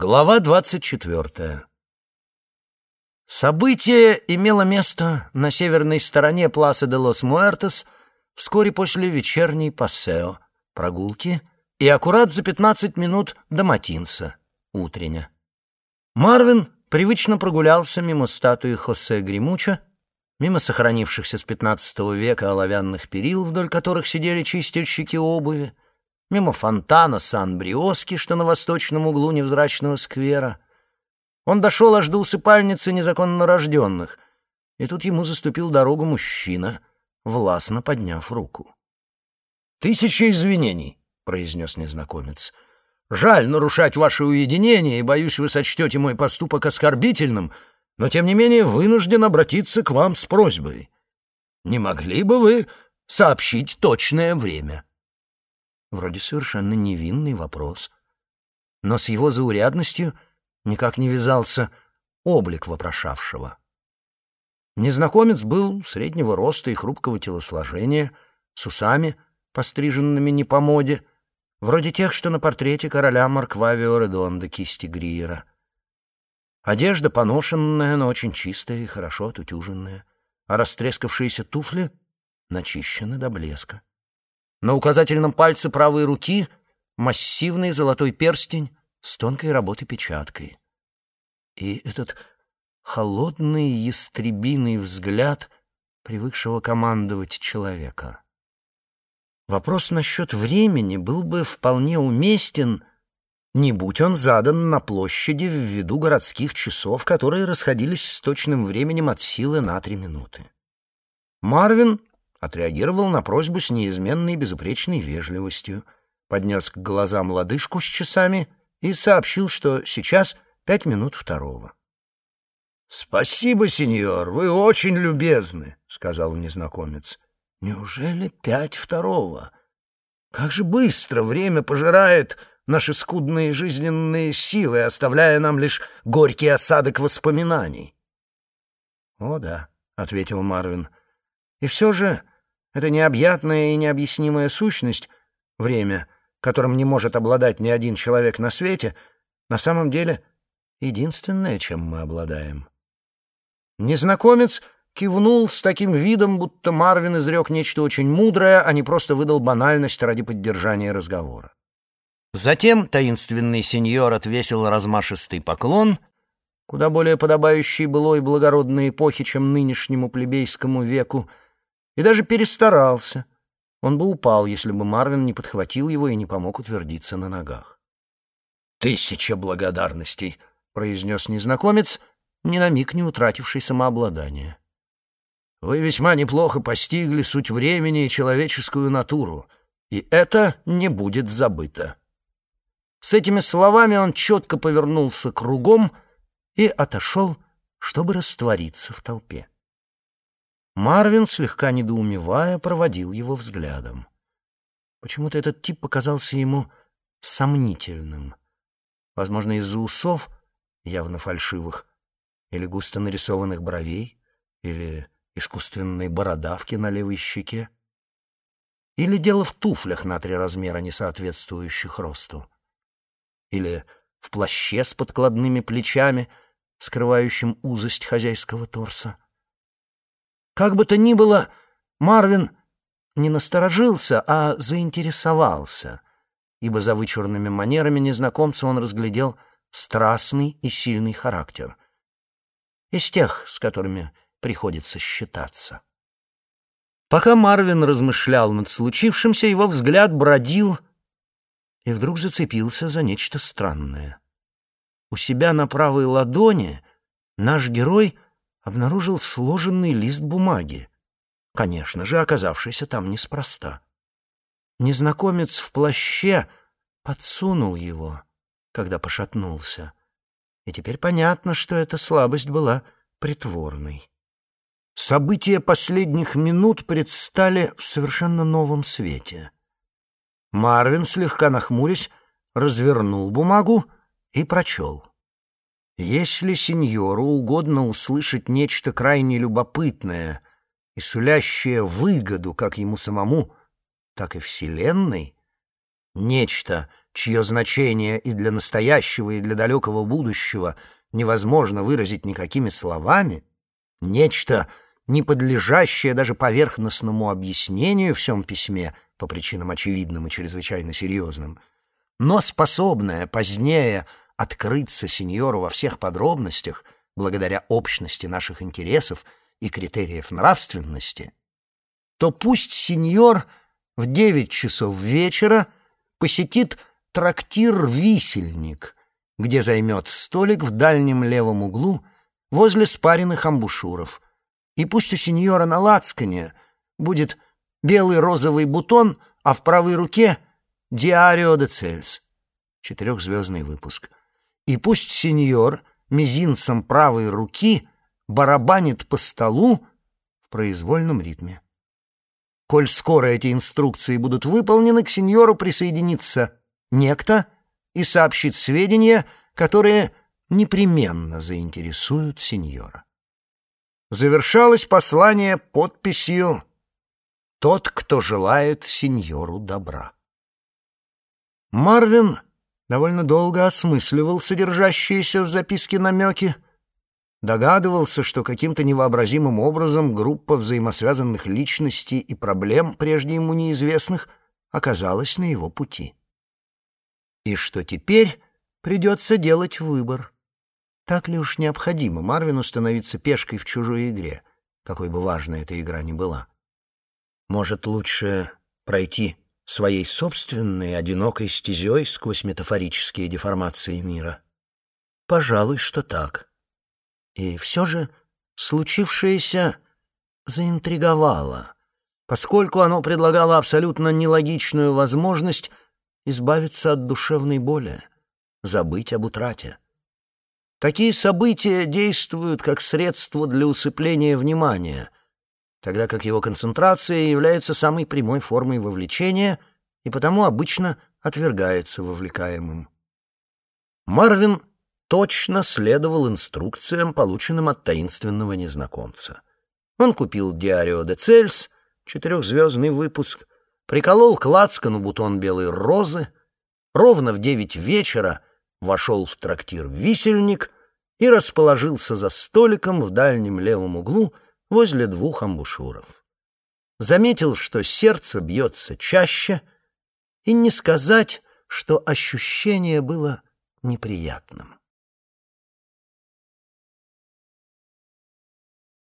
Глава двадцать четвертая. Событие имело место на северной стороне Пласа де лос Муэртес вскоре после вечерней пассео, прогулки, и аккурат за пятнадцать минут до Матинса, утрення. Марвин привычно прогулялся мимо статуи Хосе Гримуча, мимо сохранившихся с пятнадцатого века оловянных перил, вдоль которых сидели чистильщики обуви, мимо фонтана Сан-Бриоски, что на восточном углу невзрачного сквера. Он дошел аж до усыпальницы незаконно рожденных, и тут ему заступил дорогу мужчина, властно подняв руку. «Тысяча извинений», — произнес незнакомец. «Жаль нарушать ваше уединение, и, боюсь, вы сочтете мой поступок оскорбительным, но, тем не менее, вынужден обратиться к вам с просьбой. Не могли бы вы сообщить точное время?» Вроде совершенно невинный вопрос. Но с его заурядностью никак не вязался облик вопрошавшего. Незнакомец был среднего роста и хрупкого телосложения, с усами, постриженными не по моде, вроде тех, что на портрете короля Марквавио Редонда кисти Гриера. Одежда поношенная, но очень чистая и хорошо отутюженная, а растрескавшиеся туфли начищены до блеска. На указательном пальце правой руки массивный золотой перстень с тонкой работы печаткой. И этот холодный ястребиный взгляд привыкшего командовать человека. Вопрос насчет времени был бы вполне уместен, не будь он задан на площади в виду городских часов, которые расходились с точным временем от силы на три минуты. Марвин отреагировал на просьбу с неизменной безупречной вежливостью, поднес к глазам лодыжку с часами и сообщил, что сейчас пять минут второго. «Спасибо, сеньор, вы очень любезны», — сказал незнакомец. «Неужели пять второго? Как же быстро время пожирает наши скудные жизненные силы, оставляя нам лишь горький осадок воспоминаний». «О да», — ответил Марвин, — «и все же это необъятная и необъяснимая сущность, время, которым не может обладать ни один человек на свете, на самом деле единственное, чем мы обладаем. Незнакомец кивнул с таким видом, будто Марвин изрек нечто очень мудрое, а не просто выдал банальность ради поддержания разговора. Затем таинственный сеньор отвесил размашистый поклон, куда более подобающий былой благородной эпохи, чем нынешнему плебейскому веку, и даже перестарался. Он бы упал, если бы Марвин не подхватил его и не помог утвердиться на ногах. «Тысяча благодарностей», — произнес незнакомец, ни на миг не утративший самообладание. «Вы весьма неплохо постигли суть времени и человеческую натуру, и это не будет забыто». С этими словами он четко повернулся кругом и отошел, чтобы раствориться в толпе. Марвин, слегка недоумевая, проводил его взглядом. Почему-то этот тип показался ему сомнительным. Возможно, из-за усов, явно фальшивых, или густо нарисованных бровей, или искусственной бородавки на левой щеке. Или дело в туфлях на три размера, не соответствующих росту. Или в плаще с подкладными плечами, скрывающим узость хозяйского торса. Как бы то ни было, Марвин не насторожился, а заинтересовался, ибо за вычурными манерами незнакомца он разглядел страстный и сильный характер. Из тех, с которыми приходится считаться. Пока Марвин размышлял над случившимся, его взгляд бродил и вдруг зацепился за нечто странное. У себя на правой ладони наш герой — обнаружил сложенный лист бумаги, конечно же, оказавшийся там неспроста. Незнакомец в плаще подсунул его, когда пошатнулся, и теперь понятно, что эта слабость была притворной. События последних минут предстали в совершенно новом свете. Марвин, слегка нахмурясь, развернул бумагу и прочел. Если сеньору угодно услышать нечто крайне любопытное и сулящее выгоду как ему самому, так и Вселенной, нечто, чье значение и для настоящего, и для далекого будущего невозможно выразить никакими словами, нечто, не подлежащее даже поверхностному объяснению в всем письме по причинам очевидным и чрезвычайно серьезным, но способное позднее открыться сеньору во всех подробностях благодаря общности наших интересов и критериев нравственности, то пусть сеньор в девять часов вечера посетит трактир «Висельник», где займет столик в дальнем левом углу возле спаренных амбушюров. И пусть у сеньора на лацкане будет белый розовый бутон, а в правой руке — «Диарио де Цельс» — четырехзвездный выпуск. И пусть сеньор мизинцем правой руки барабанит по столу в произвольном ритме. Коль скоро эти инструкции будут выполнены, к сеньору присоединится некто и сообщит сведения, которые непременно заинтересуют сеньора. Завершалось послание подписью «Тот, кто желает сеньору добра». Марвин довольно долго осмысливал содержащиеся в записке намеки, догадывался, что каким-то невообразимым образом группа взаимосвязанных личностей и проблем, прежде ему неизвестных, оказалась на его пути и что теперь придется делать выбор. Так ли уж необходимо Марвину становиться пешкой в чужой игре, какой бы важной эта игра ни была? Может, лучше пройти своей собственной одинокой стезей сквозь метафорические деформации мира? Пожалуй, что так. И все же случившееся заинтриговало, поскольку оно предлагало абсолютно нелогичную возможность избавиться от душевной боли, забыть об утрате. Такие события действуют как средство для усыпления внимания, тогда как его концентрация является самой прямой формой вовлечения и потому обычно отвергается вовлекаемым. Марвин точно следовал инструкциям, полученным от таинственного незнакомца. Он купил «Диарио де Цельс», четырехзвездный выпуск, приколол к лацкану бутон белой розы, ровно в девять вечера вошел в трактир «Висельник» и расположился за столиком в дальнем левом углу возле двух амбушюров. Заметил, что сердце бьется чаще, и не сказать, что ощущение было неприятным.